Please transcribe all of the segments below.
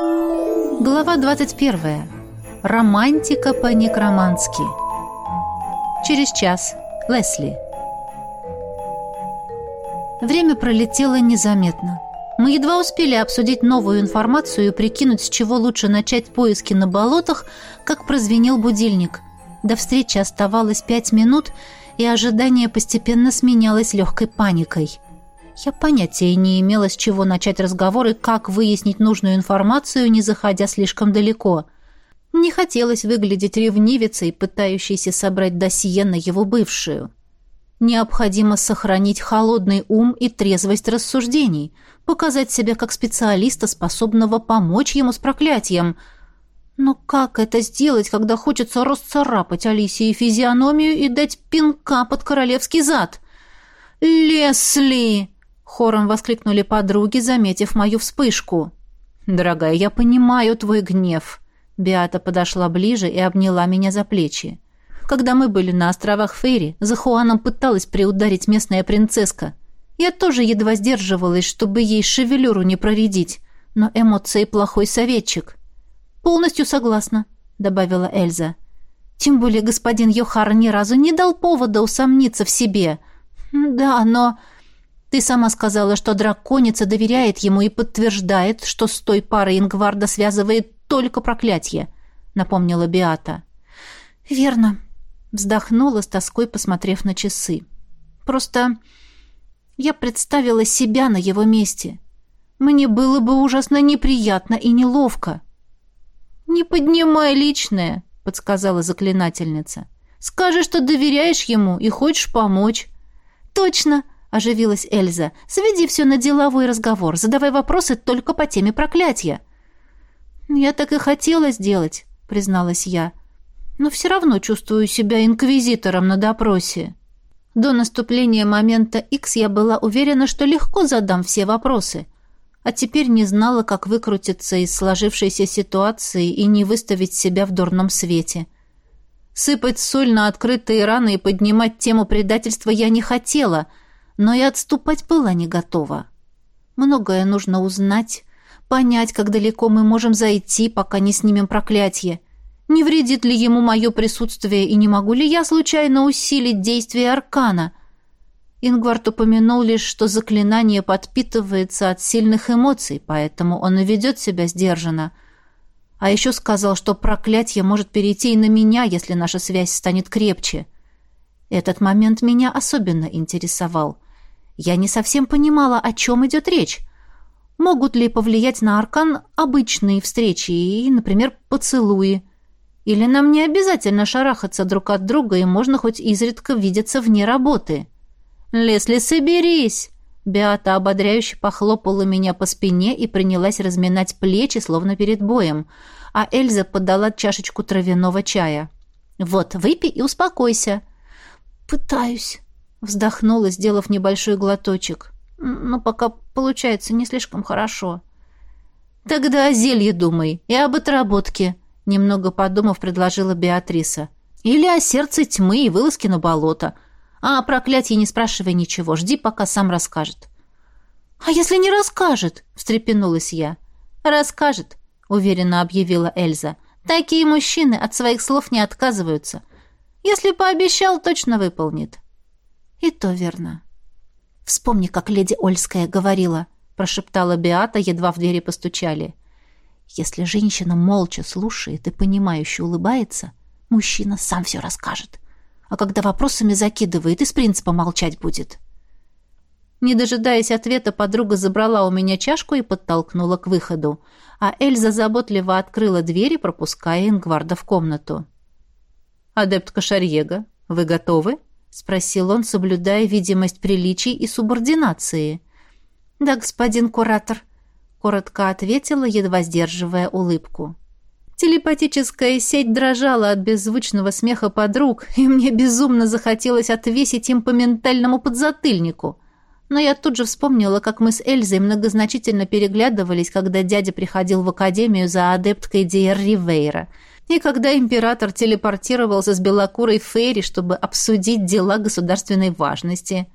Глава 21. Романтика по-некромански. Через час. Лесли. Время пролетело незаметно. Мы едва успели обсудить новую информацию и прикинуть, с чего лучше начать поиски на болотах, как прозвенел будильник. До встречи оставалось пять минут, и ожидание постепенно сменялось легкой паникой. Я понятия не имела, с чего начать разговор и как выяснить нужную информацию, не заходя слишком далеко. Не хотелось выглядеть ревнивицей, пытающейся собрать досье на его бывшую. Необходимо сохранить холодный ум и трезвость рассуждений, показать себя как специалиста, способного помочь ему с проклятием. Но как это сделать, когда хочется расцарапать Алисии физиономию и дать пинка под королевский зад? «Лесли!» — хором воскликнули подруги, заметив мою вспышку. «Дорогая, я понимаю твой гнев». Биата подошла ближе и обняла меня за плечи. Когда мы были на островах Фейри, за Хуаном пыталась приударить местная принцесска. Я тоже едва сдерживалась, чтобы ей шевелюру не проредить, но эмоции плохой советчик. «Полностью согласна», — добавила Эльза. «Тем более господин Йохар ни разу не дал повода усомниться в себе». «Да, но...» «Ты сама сказала, что драконица доверяет ему и подтверждает, что с той парой Ингварда связывает только проклятие», — напомнила Биата. «Верно», Вздохнула с тоской, посмотрев на часы. Просто я представила себя на его месте. Мне было бы ужасно неприятно и неловко. «Не поднимай личное», — подсказала заклинательница. «Скажи, что доверяешь ему и хочешь помочь». «Точно», — оживилась Эльза. «Сведи все на деловой разговор. Задавай вопросы только по теме проклятия». «Я так и хотела сделать», — призналась я но все равно чувствую себя инквизитором на допросе. До наступления момента X я была уверена, что легко задам все вопросы, а теперь не знала, как выкрутиться из сложившейся ситуации и не выставить себя в дурном свете. Сыпать соль на открытые раны и поднимать тему предательства я не хотела, но и отступать была не готова. Многое нужно узнать, понять, как далеко мы можем зайти, пока не снимем проклятие, не вредит ли ему мое присутствие и не могу ли я случайно усилить действие аркана? Ингвард упомянул лишь, что заклинание подпитывается от сильных эмоций, поэтому он и ведет себя сдержанно. А еще сказал, что проклятие может перейти и на меня, если наша связь станет крепче. Этот момент меня особенно интересовал. Я не совсем понимала, о чем идет речь. Могут ли повлиять на аркан обычные встречи и, например, поцелуи? Или нам не обязательно шарахаться друг от друга, и можно хоть изредка видеться вне работы? Лесли, соберись!» Беата ободряюще похлопала меня по спине и принялась разминать плечи, словно перед боем, а Эльза подала чашечку травяного чая. «Вот, выпей и успокойся». «Пытаюсь», — вздохнула, сделав небольшой глоточек. «Но пока получается не слишком хорошо». «Тогда о зелье думай и об отработке», Немного подумав, предложила Беатриса. «Или о сердце тьмы и вылазке на болото. А о проклятии не спрашивай ничего, жди, пока сам расскажет». «А если не расскажет?» — встрепенулась я. «Расскажет», — уверенно объявила Эльза. «Такие мужчины от своих слов не отказываются. Если пообещал, точно выполнит». «И то верно». «Вспомни, как леди Ольская говорила», — прошептала Беата, едва в двери постучали. Если женщина молча слушает и понимающе улыбается, мужчина сам все расскажет. А когда вопросами закидывает, из принципа молчать будет. Не дожидаясь ответа, подруга забрала у меня чашку и подтолкнула к выходу, а Эльза заботливо открыла дверь и пропуская Ингварда в комнату. «Адепт Кашарьега, вы готовы?» — спросил он, соблюдая видимость приличий и субординации. «Да, господин куратор», коротко ответила, едва сдерживая улыбку. Телепатическая сеть дрожала от беззвучного смеха подруг, и мне безумно захотелось отвесить им по ментальному подзатыльнику. Но я тут же вспомнила, как мы с Эльзой многозначительно переглядывались, когда дядя приходил в академию за адепткой Диер Ривейра, и когда император телепортировался с белокурой Фейри, чтобы обсудить дела государственной важности.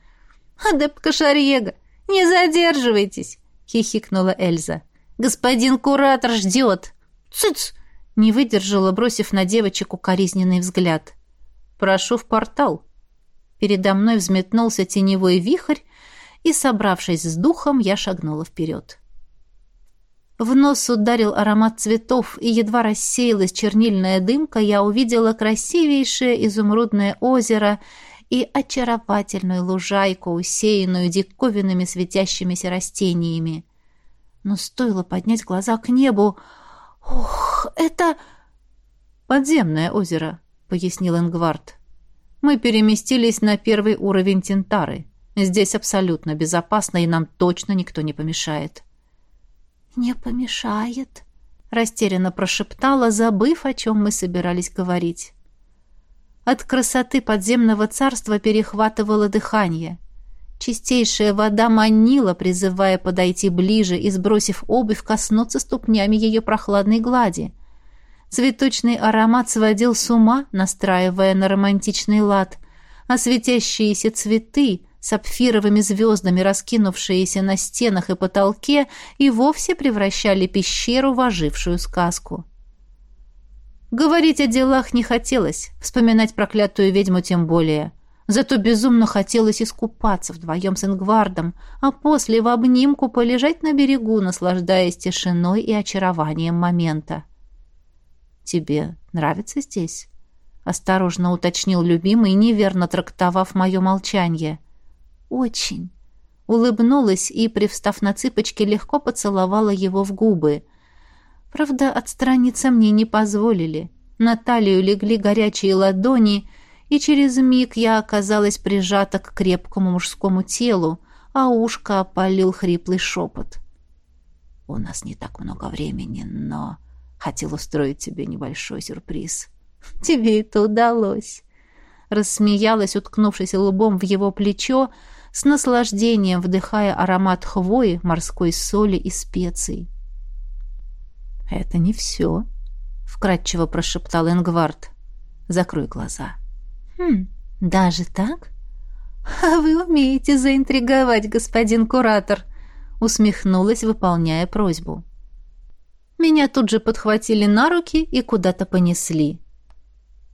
«Адептка Шарьега, не задерживайтесь!» — хихикнула Эльза. Господин куратор ждет!» «Цыц!» — не выдержала, бросив на девочек укоризненный взгляд. «Прошу в портал». Передо мной взметнулся теневой вихрь, и, собравшись с духом, я шагнула вперед. В нос ударил аромат цветов, и едва рассеялась чернильная дымка, я увидела красивейшее изумрудное озеро и очаровательную лужайку, усеянную диковинными светящимися растениями. Но стоило поднять глаза к небу... «Ух, это...» «Подземное озеро», — пояснил Ингвард. «Мы переместились на первый уровень Тентары. Здесь абсолютно безопасно, и нам точно никто не помешает». «Не помешает», — растерянно прошептала, забыв, о чем мы собирались говорить. От красоты подземного царства перехватывало дыхание. Чистейшая вода манила, призывая подойти ближе и, сбросив обувь, коснуться ступнями ее прохладной глади. Цветочный аромат сводил с ума, настраивая на романтичный лад, а светящиеся цветы — сапфировыми звездами, раскинувшиеся на стенах и потолке, и вовсе превращали пещеру в ожившую сказку. Говорить о делах не хотелось, вспоминать проклятую ведьму тем более. Зато безумно хотелось искупаться вдвоем с Ингвардом, а после в обнимку полежать на берегу, наслаждаясь тишиной и очарованием момента. «Тебе нравится здесь?» — осторожно уточнил любимый, неверно трактовав мое молчание — очень. Улыбнулась и, привстав на цыпочки, легко поцеловала его в губы. Правда, отстраниться мне не позволили. На талию легли горячие ладони, и через миг я оказалась прижата к крепкому мужскому телу, а ушко опалил хриплый шепот. «У нас не так много времени, но хотел устроить тебе небольшой сюрприз». «Тебе это удалось!» Рассмеялась, уткнувшись лбом в его плечо, с наслаждением вдыхая аромат хвои, морской соли и специй. «Это не все», — вкратчиво прошептал Энгвард. «Закрой глаза». «Хм, даже так?» «А вы умеете заинтриговать, господин куратор», — усмехнулась, выполняя просьбу. Меня тут же подхватили на руки и куда-то понесли.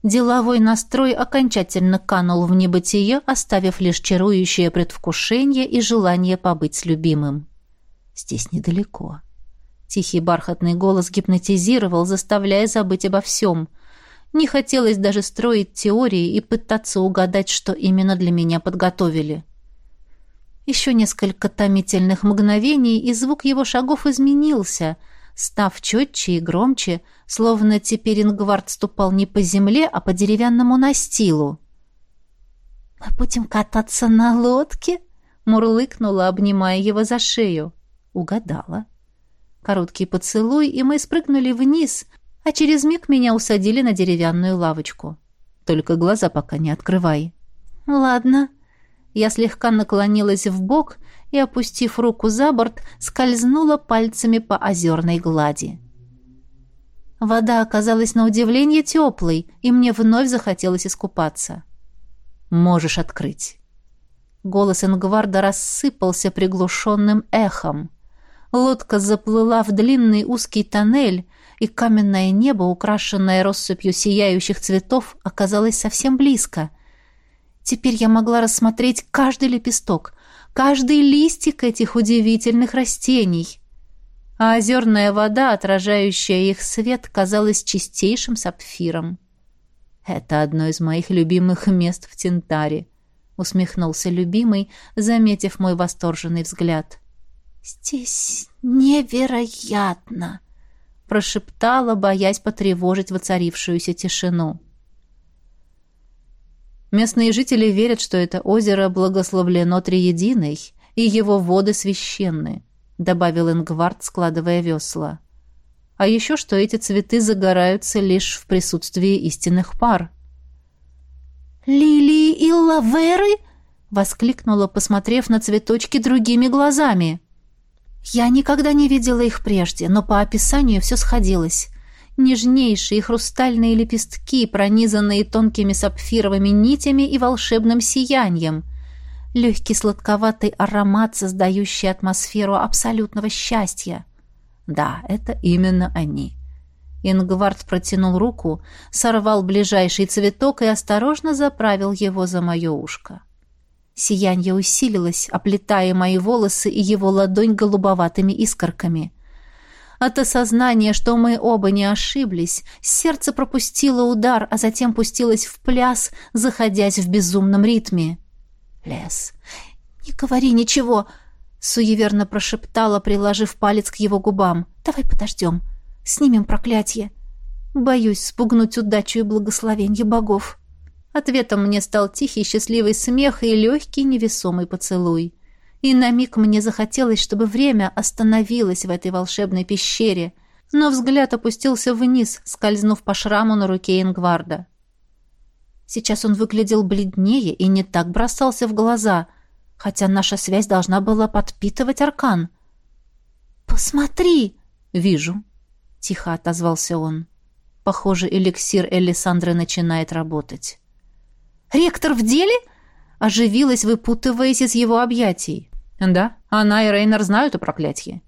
Деловой настрой окончательно канул в небытие, оставив лишь чарующее предвкушение и желание побыть с любимым. Здесь недалеко. Тихий бархатный голос гипнотизировал, заставляя забыть обо всем. Не хотелось даже строить теории и пытаться угадать, что именно для меня подготовили. Еще несколько томительных мгновений, и звук его шагов изменился — став четче и громче, словно теперь Ингвард ступал не по земле, а по деревянному настилу. «Мы будем кататься на лодке?» — мурлыкнула, обнимая его за шею. Угадала. Короткий поцелуй, и мы спрыгнули вниз, а через миг меня усадили на деревянную лавочку. Только глаза пока не открывай. «Ладно». Я слегка наклонилась в бок и, опустив руку за борт, скользнула пальцами по озерной глади. Вода оказалась на удивление теплой, и мне вновь захотелось искупаться. «Можешь открыть». Голос Ингварда рассыпался приглушенным эхом. Лодка заплыла в длинный узкий тоннель, и каменное небо, украшенное россыпью сияющих цветов, оказалось совсем близко. Теперь я могла рассмотреть каждый лепесток, каждый листик этих удивительных растений. А озерная вода, отражающая их свет, казалась чистейшим сапфиром. «Это одно из моих любимых мест в Тентаре», — усмехнулся любимый, заметив мой восторженный взгляд. «Здесь невероятно!» — прошептала, боясь потревожить воцарившуюся тишину. Местные жители верят, что это озеро благословлено Триединой, и его воды священны, добавил Ингвард, складывая весла. А еще, что эти цветы загораются лишь в присутствии истинных пар. «Лилии и лаверы?» — воскликнула, посмотрев на цветочки другими глазами. Я никогда не видела их прежде, но по описанию все сходилось нежнейшие хрустальные лепестки, пронизанные тонкими сапфировыми нитями и волшебным сиянием, легкий сладковатый аромат, создающий атмосферу абсолютного счастья. Да, это именно они. Ингвард протянул руку, сорвал ближайший цветок и осторожно заправил его за мое ушко. Сиянье усилилось, оплетая мои волосы и его ладонь голубоватыми искорками. От осознания, что мы оба не ошиблись, сердце пропустило удар, а затем пустилось в пляс, заходясь в безумном ритме. «Лес, не говори ничего!» — суеверно прошептала, приложив палец к его губам. «Давай подождем. Снимем проклятие. Боюсь спугнуть удачу и благословенье богов». Ответом мне стал тихий счастливый смех и легкий невесомый поцелуй. И на миг мне захотелось, чтобы время остановилось в этой волшебной пещере, но взгляд опустился вниз, скользнув по шраму на руке Ингварда. Сейчас он выглядел бледнее и не так бросался в глаза, хотя наша связь должна была подпитывать аркан. «Посмотри!» «Вижу», — тихо отозвался он. «Похоже, эликсир Элисандры начинает работать». «Ректор в деле?» Оживилась, выпутываясь из его объятий. «Да, она и Рейнер знают о проклятии.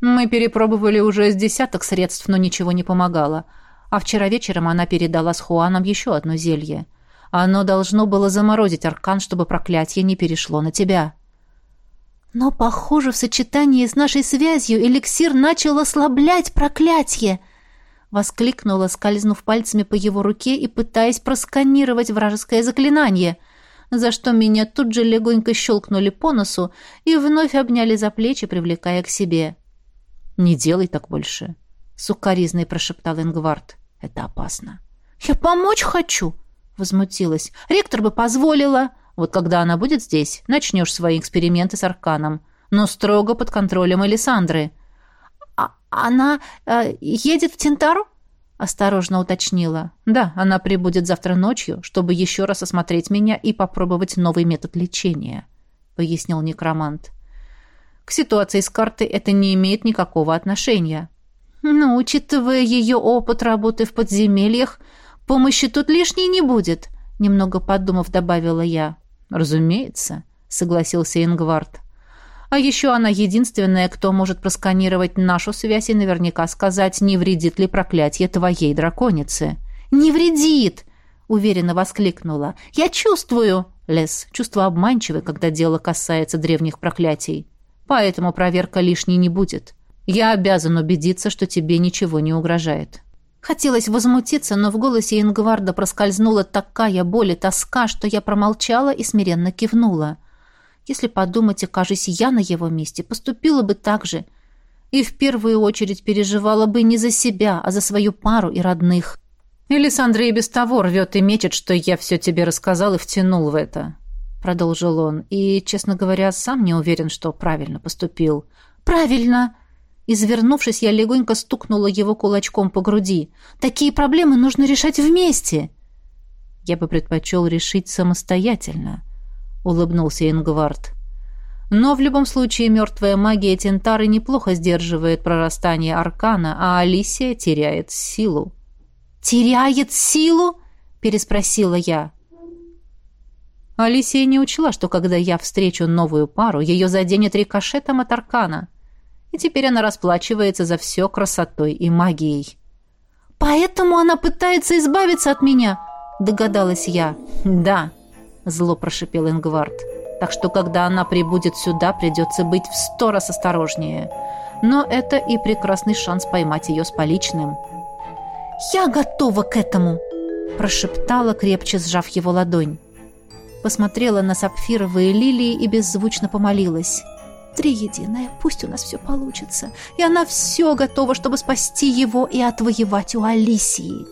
Мы перепробовали уже с десяток средств, но ничего не помогало. А вчера вечером она передала с Хуаном еще одно зелье. Оно должно было заморозить аркан, чтобы проклятие не перешло на тебя». «Но, похоже, в сочетании с нашей связью эликсир начал ослаблять проклятие!» Воскликнула, скользнув пальцами по его руке и пытаясь просканировать вражеское заклинание – за что меня тут же легонько щелкнули по носу и вновь обняли за плечи, привлекая к себе. «Не делай так больше», — сукоризной прошептал Ингвард. «Это опасно». «Я помочь хочу», — возмутилась. «Ректор бы позволила». «Вот когда она будет здесь, начнешь свои эксперименты с Арканом, но строго под контролем Элисандры». «А она э, едет в Тентару?» Осторожно уточнила. Да, она прибудет завтра ночью, чтобы еще раз осмотреть меня и попробовать новый метод лечения, пояснил некромант. К ситуации с картой это не имеет никакого отношения. Но, учитывая ее опыт работы в подземельях, помощи тут лишней не будет, немного подумав, добавила я. Разумеется, согласился Ингвард. А еще она единственная, кто может просканировать нашу связь и наверняка сказать, не вредит ли проклятие твоей драконицы. «Не вредит!» — уверенно воскликнула. «Я чувствую!» Лес, чувство обманчивое, когда дело касается древних проклятий. Поэтому проверка лишней не будет. Я обязан убедиться, что тебе ничего не угрожает». Хотелось возмутиться, но в голосе Ингварда проскользнула такая боль и тоска, что я промолчала и смиренно кивнула. Если подумать, окажись я на его месте, поступила бы так же. И в первую очередь переживала бы не за себя, а за свою пару и родных. «Элисандра и без того рвет и мечет, что я все тебе рассказал и втянул в это», — продолжил он. «И, честно говоря, сам не уверен, что правильно поступил». «Правильно!» Извернувшись, я легонько стукнула его кулачком по груди. «Такие проблемы нужно решать вместе!» Я бы предпочел решить самостоятельно улыбнулся Ингвард. Но в любом случае мертвая магия Тентары неплохо сдерживает прорастание аркана, а Алисия теряет силу. «Теряет силу?» – переспросила я. Алисия не учла, что когда я встречу новую пару, ее заденет рикошетом от аркана. И теперь она расплачивается за все красотой и магией. «Поэтому она пытается избавиться от меня», – догадалась я. «Да», зло прошипел Ингвард. Так что, когда она прибудет сюда, придется быть в сто раз осторожнее. Но это и прекрасный шанс поймать ее с поличным. «Я готова к этому!» прошептала, крепче сжав его ладонь. Посмотрела на сапфировые лилии и беззвучно помолилась. «Триединая, пусть у нас все получится. И она все готова, чтобы спасти его и отвоевать у Алисии».